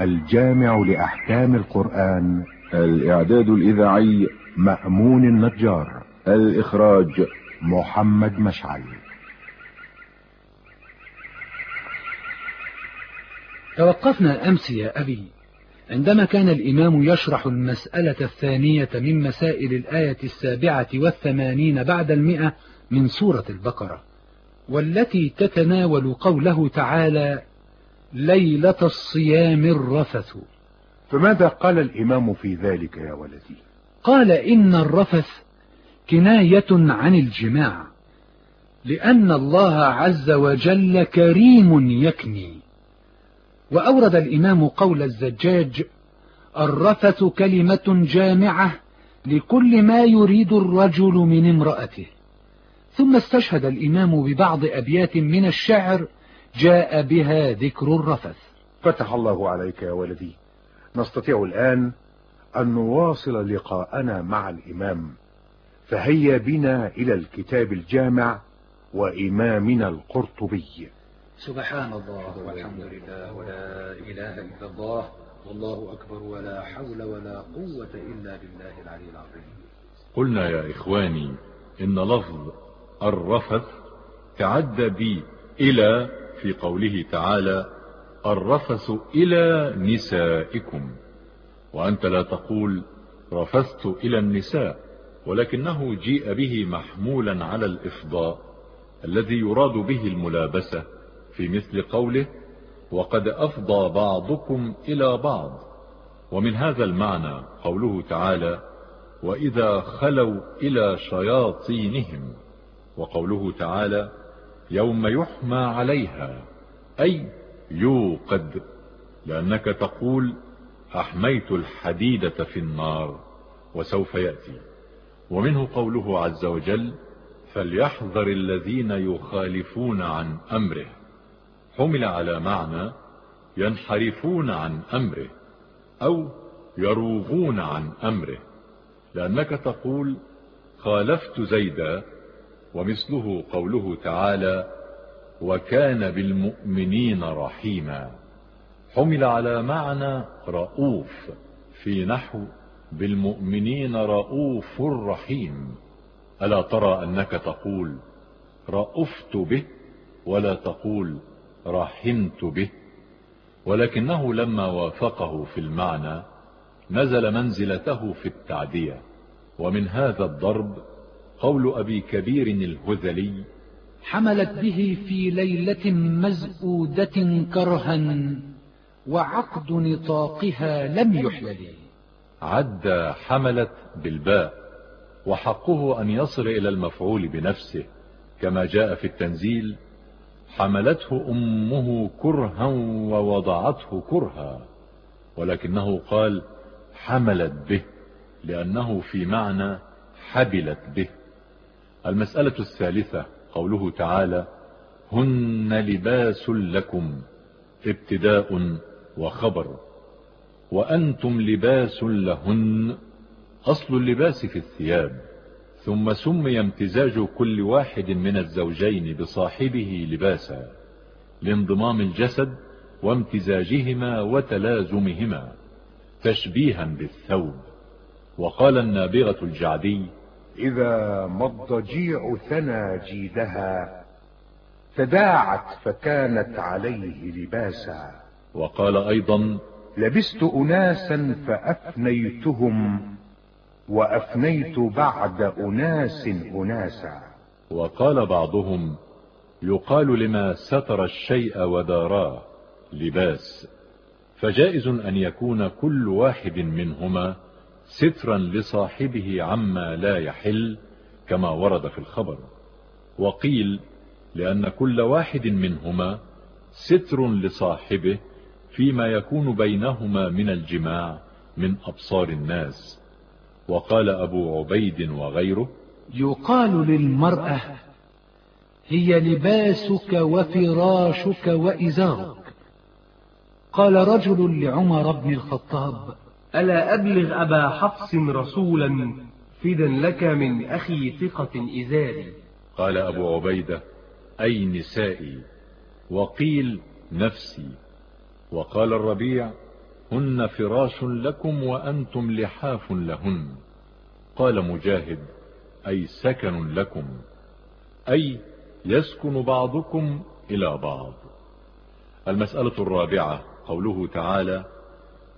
الجامع لأحكام القرآن. الإعداد الإذاعي مأمون النجار. الإخراج محمد مشعل. توقفنا أمس يا أبي. عندما كان الإمام يشرح المسألة الثانية من مسائل الآية السابعة والثمانين بعد المئة من سورة البقرة والتي تتناول قوله تعالى ليلة الصيام الرفث. فماذا قال الإمام في ذلك يا ولدي؟ قال إن الرفث كناية عن الجماع لأن الله عز وجل كريم يكني. وأورد الإمام قول الزجاج الرفث كلمة جامعة لكل ما يريد الرجل من امرأته. ثم استشهد الإمام ببعض أبيات من الشعر جاء بها ذكر الرفث. فتح الله عليك يا ولدي نستطيع الآن أن نواصل لقاءنا مع الإمام. فهيا بنا إلى الكتاب الجامع وإمامنا القرطبي. سبحان الله والحمد لله ولا إله إلا الله والله أكبر ولا حول ولا قوة إلا بالله العلي العظيم. قلنا يا إخواني إن لفظ الرفث تعدى بي إلى في قوله تعالى الرفث إلى نسائكم. وأنت لا تقول رفثت إلى النساء ولكنه جيء به محمولا على الإفضاء الذي يراد به الملابسة في مثل قوله وقد أفضى بعضكم إلى بعض. ومن هذا المعنى قوله تعالى وإذا خلوا إلى شياطينهم. وقوله تعالى يوم يحمى عليها. أي يوقد لأنك تقول أحميت الحديدة في النار وسوف يأتي. ومنه قوله عز وجل فليحذر الذين يخالفون عن أمره. حمل على معنى ينحرفون عن أمره أو يروغون عن أمره. لأنك تقول خالفت زيدا ومثله قوله تعالى وكان بالمؤمنين رحيما. حمل على معنى رؤوف في نحو بالمؤمنين رؤوف رحيم. ألا ترى أنك تقول رأفت به ولا تقول رحمت به. ولكنه لما وافقه في المعنى نزل منزلته في التعدية. ومن هذا الضرب قول أبي كبير الهذلي حملت به في ليلة مزؤودة كرها وعقد نطاقها لم يحلل. عد حملت بالباء وحقه أن يصل إلى المفعول بنفسه كما جاء في التنزيل حملته أمه كرها ووضعته كرها ولكنه قال حملت به لأنه في معنى حبلت به. المسألة الثالثة قوله تعالى هن لباس لكم ابتداء وخبر وأنتم لباس لهن أصل اللباس في الثياب ثم سمي امتزاج كل واحد من الزوجين بصاحبه لباسا لانضمام الجسد وامتزاجهما وتلازمهما تشبيها بالثوب وقال النابغة الجعدي إذا ما الضجيع ثنى جيدها تداعت فكانت عليه لباسا. وقال أيضا لبست أناسا فأفنيتهم وأفنيت بعد أناس أناسا. وقال بعضهم يقال لما ستر الشيء وداراه لباس فجائز أن يكون كل واحد منهما سترا لصاحبه عما لا يحل كما ورد في الخبر. وقيل لأن كل واحد منهما ستر لصاحبه فيما يكون بينهما من الجماع من أبصار الناس. وقال أبو عبيد وغيره يقال للمرأة هي لباسك وفراشك وإزارك. قال رجل لعمر بن الخطاب ألا أبلغ أبا حفص رسولا فدا لك من أخي ثقة إزاري؟ قال أبو عبيدة أي نسائي وقيل نفسي. وقال الربيع هن فراش لكم وأنتم لحاف لهن. قال مجاهد أي سكن لكم أي يسكن بعضكم إلى بعض. المسألة الرابعة قوله تعالى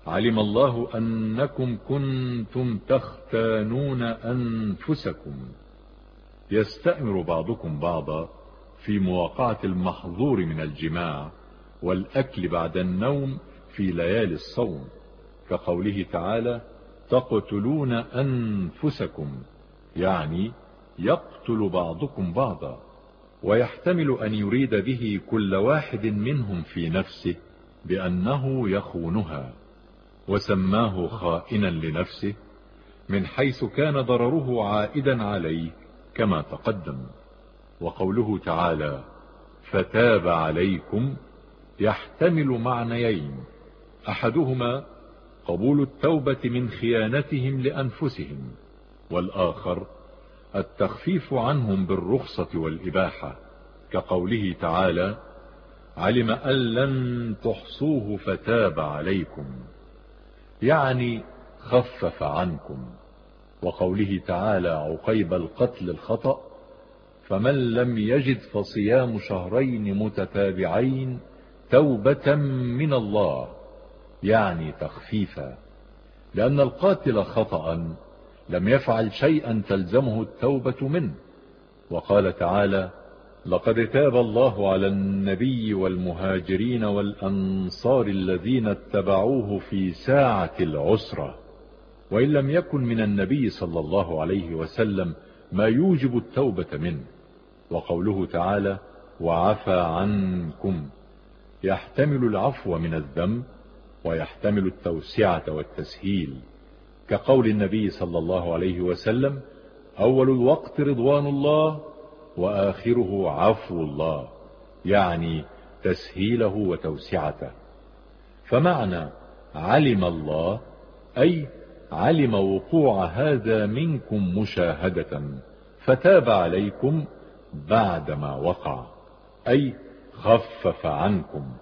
علم الله أنكم كنتم تختانون أنفسكم. يستأمر بعضكم بعضا في مواقعة المحظور من الجماع والأكل بعد النوم في ليالي الصوم كقوله تعالى تقتلون أنفسكم. يعني يقتل بعضكم بعضا ويحتمل أن يريد به كل واحد منهم في نفسه بأنه يخونها. وسماه خائنا لنفسه من حيث كان ضرره عائدا عليه كما تقدم. وقوله تعالى فتاب عليكم يحتمل معنيين أحدهما قبول التوبة من خيانتهم لأنفسهم والآخر التخفيف عنهم بالرخصة والإباحة كقوله تعالى علم أن لن تحصوه فتاب عليكم. يعني خفف عنكم. وقوله تعالى عقيب القتل الخطأ فمن لم يجد فصيام شهرين متتابعين توبة من الله يعني تخفيفا. لأن القاتل خطأ لم يفعل شيئا تلزمه التوبة منه. وقال تعالى لقد تاب الله على النبي والمهاجرين والأنصار الذين اتبعوه في ساعة العسرة. وإن لم يكن من النبي صلى الله عليه وسلم ما يوجب التوبة منه. وقوله تعالى وعفى عنكم يحتمل العفو من الذنب ويحتمل التوسعة والتسهيل. كقول النبي صلى الله عليه وسلم أول الوقت رضوان الله وآخره عفو الله يعني تسهيله وتوسعته. فمعنى علم الله أي علم وقوع هذا منكم مشاهدة فتاب عليكم بعدما وقع أي خفف عنكم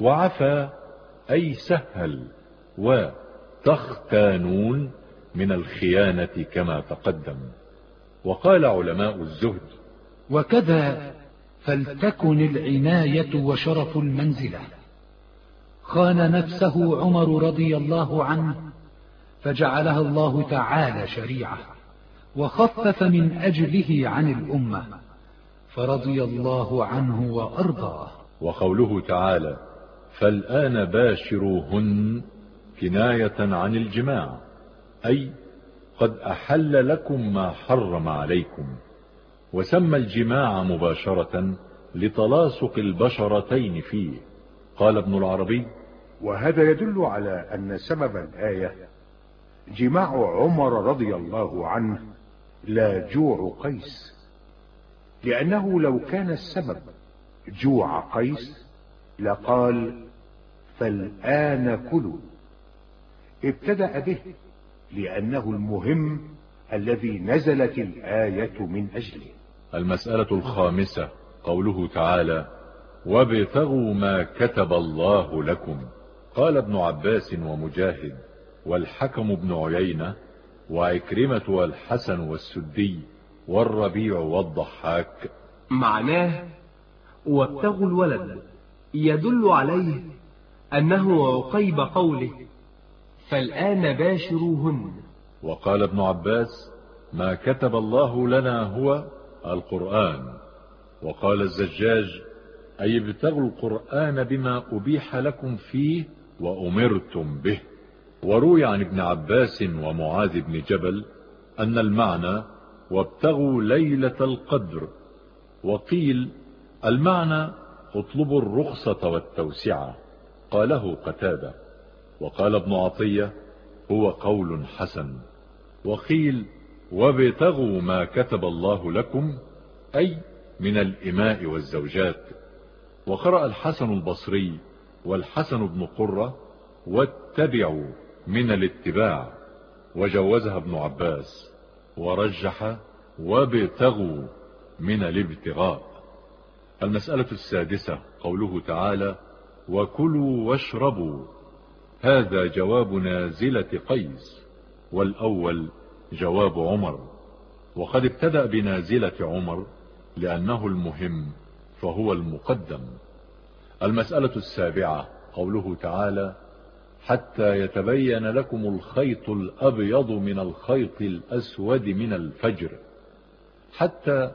وعفى أي سهل وتختانون من الخيانة كما تقدم. وقال علماء الزهد وكذا فلتكن العناية وشرف المنزلة. خان نفسه عمر رضي الله عنه فجعلها الله تعالى شريعة وخفف من أجله عن الأمة فرضي الله عنه وأرضاه. وقوله تعالى فالآن باشروهن كناية عن الجماع أي قد أحل لكم ما حرم عليكم. وسمى الجماع مباشرة لتلاصق البشرتين فيه. قال ابن العربي وهذا يدل على أن سبب الآية جماع عمر رضي الله عنه لا جوع قيس لأنه لو كان السبب جوع قيس لقال فالآن كلوا. ابتدأ به لأنه المهم الذي نزلت الآية من أجله. المسألة الخامسة قوله تعالى وابتغوا ما كتب الله لكم. قال ابن عباس ومجاهد والحكم بن عيينة وعكرمة والحسن والسدي والربيع والضحاك. معناه وابتغوا الولد يدل عليه أنه عقيب قوله فالآن باشروهن. وقال ابن عباس ما كتب الله لنا هو القرآن. وقال الزجاج أي ابتغوا القرآن بما أبيح لكم فيه وأمرتم به. وروي عن ابن عباس ومعاذ بن جبل أن المعنى وابتغوا ليلة القدر. وقيل المعنى اطلبوا الرخصة والتوسعة. قاله قتادة. وقال ابن عطية هو قول حسن. وقيل وابتغوا ما كتب الله لكم أي من الإماء والزوجات. وقرأ الحسن البصري والحسن بن قرة واتبعوا من الاتباع. وجوزها ابن عباس ورجح وابتغوا من الابتغاء. المسألة السادسة قوله تعالى وكلوا واشربوا. هذا جواب نازلة قيس. والأول جواب عمر. وقد ابتدأ بنازلة عمر لأنه المهم فهو المقدم. المسألة السابعة قوله تعالى حتى يتبين لكم الخيط الأبيض من الخيط الأسود من الفجر حتى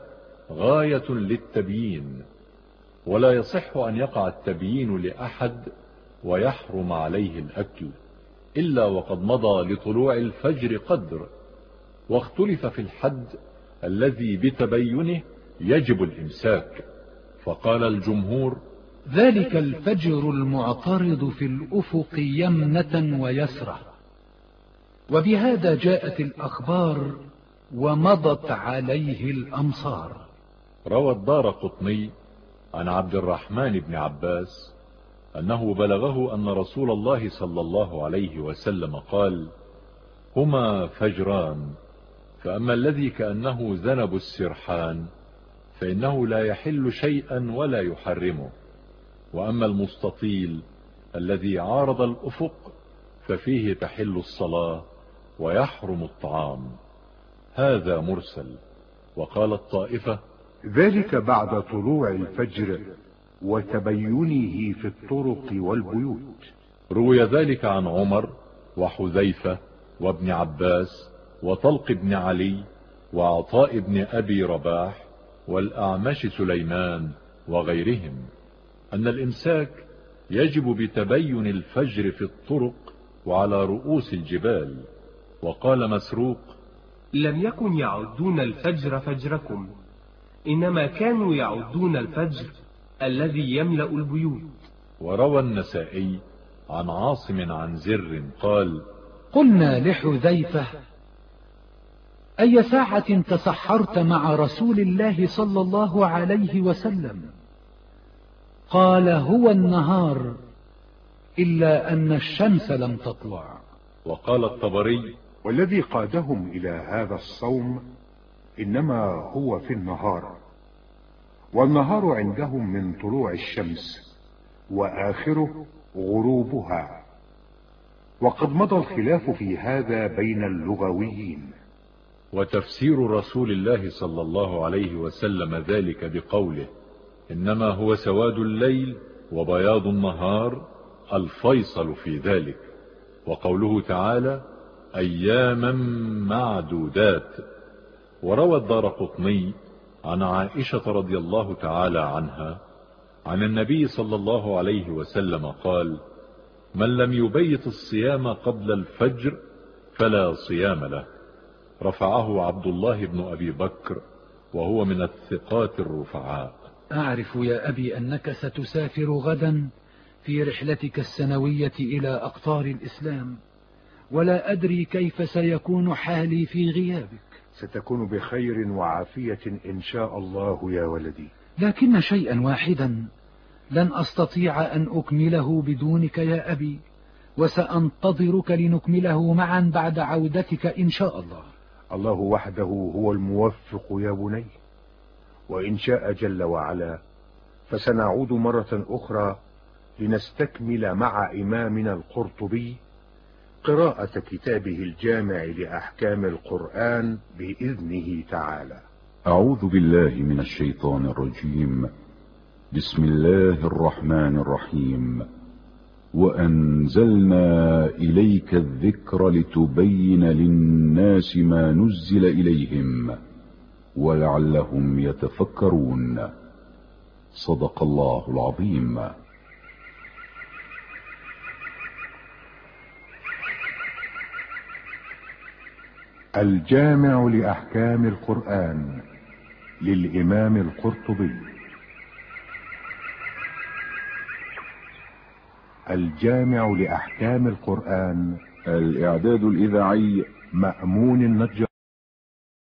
غاية للتبيين ولا يصح أن يقع التبيين لأحد ويحرم عليه الأكل إلا وقد مضى لطلوع الفجر قدر. واختلف في الحد الذي بتبينه يجب الإمساك. فقال الجمهور ذلك الفجر المعترض في الأفق يمنة ويسرة. وبهذا جاءت الأخبار ومضت عليه الأمصار. روى الدار قطني عن عبد الرحمن بن عباس أنه بلغه أن رسول الله صلى الله عليه وسلم قال هما فجران. فأما الذي كأنه ذنب السرحان فإنه لا يحل شيئا ولا يحرمه. وأما المستطيل الذي عارض الأفق ففيه تحل الصلاة ويحرم الطعام. هذا مرسل. وقال الطائفة ذلك بعد طلوع الفجر وتبينه في الطرق والبيوت. روي ذلك عن عمر وحذيفة وابن عباس وطلق بن علي وعطاء بن أبي رباح والأعمش سليمان وغيرهم أن الإمساك يجب بتبين الفجر في الطرق وعلى رؤوس الجبال. وقال مسروق لم يكن يعدون الفجر فجركم إنما كانوا يعدون الفجر الذي يملأ البيوت. وروى النسائي عن عاصم عن زر قال قلنا لحذيفة أي ساعة تسحرت مع رسول الله صلى الله عليه وسلم؟ قال هو النهار إلا أن الشمس لم تطلع. وقال الطبري والذي قادهم إلى هذا الصوم إنما هو في النهار. والنهار عندهم من طلوع الشمس وآخره غروبها. وقد مضى الخلاف في هذا بين اللغويين. وتفسير رسول الله صلى الله عليه وسلم ذلك بقوله إنما هو سواد الليل وبياض النهار الفيصل في ذلك. وقوله تعالى أياما معدودات. وروى الدار قطني عن عائشة رضي الله تعالى عنها عن النبي صلى الله عليه وسلم قال من لم يبيت الصيام قبل الفجر فلا صيام له. رفعه عبد الله بن أبي بكر وهو من الثقات الرفعاء. أعرف يا أبي أنك ستسافر غدا في رحلتك السنوية إلى أقطار الإسلام ولا أدري كيف سيكون حالي في غيابك. ستكون بخير وعافية إن شاء الله يا ولدي. لكن شيئا واحدا لن أستطيع أن أكمله بدونك يا أبي وسأنتظرك لنكمله معا بعد عودتك إن شاء الله. الله وحده هو الموفق يا بني. وإن شاء جل وعلا فسنعود مرة أخرى لنستكمل مع إمامنا القرطبي قراءة كتابه الجامع لأحكام القرآن بإذنه تعالى. أعوذ بالله من الشيطان الرجيم. بسم الله الرحمن الرحيم. وأنزلنا إليك الذكر لتبين للناس ما نزل إليهم ولعلهم يتفكرون. صدق الله العظيم. الجامع لأحكام القرآن للإمام القرطبي. الجامع لأحكام القرآن الإعداد الإذاعي مأمون النجار.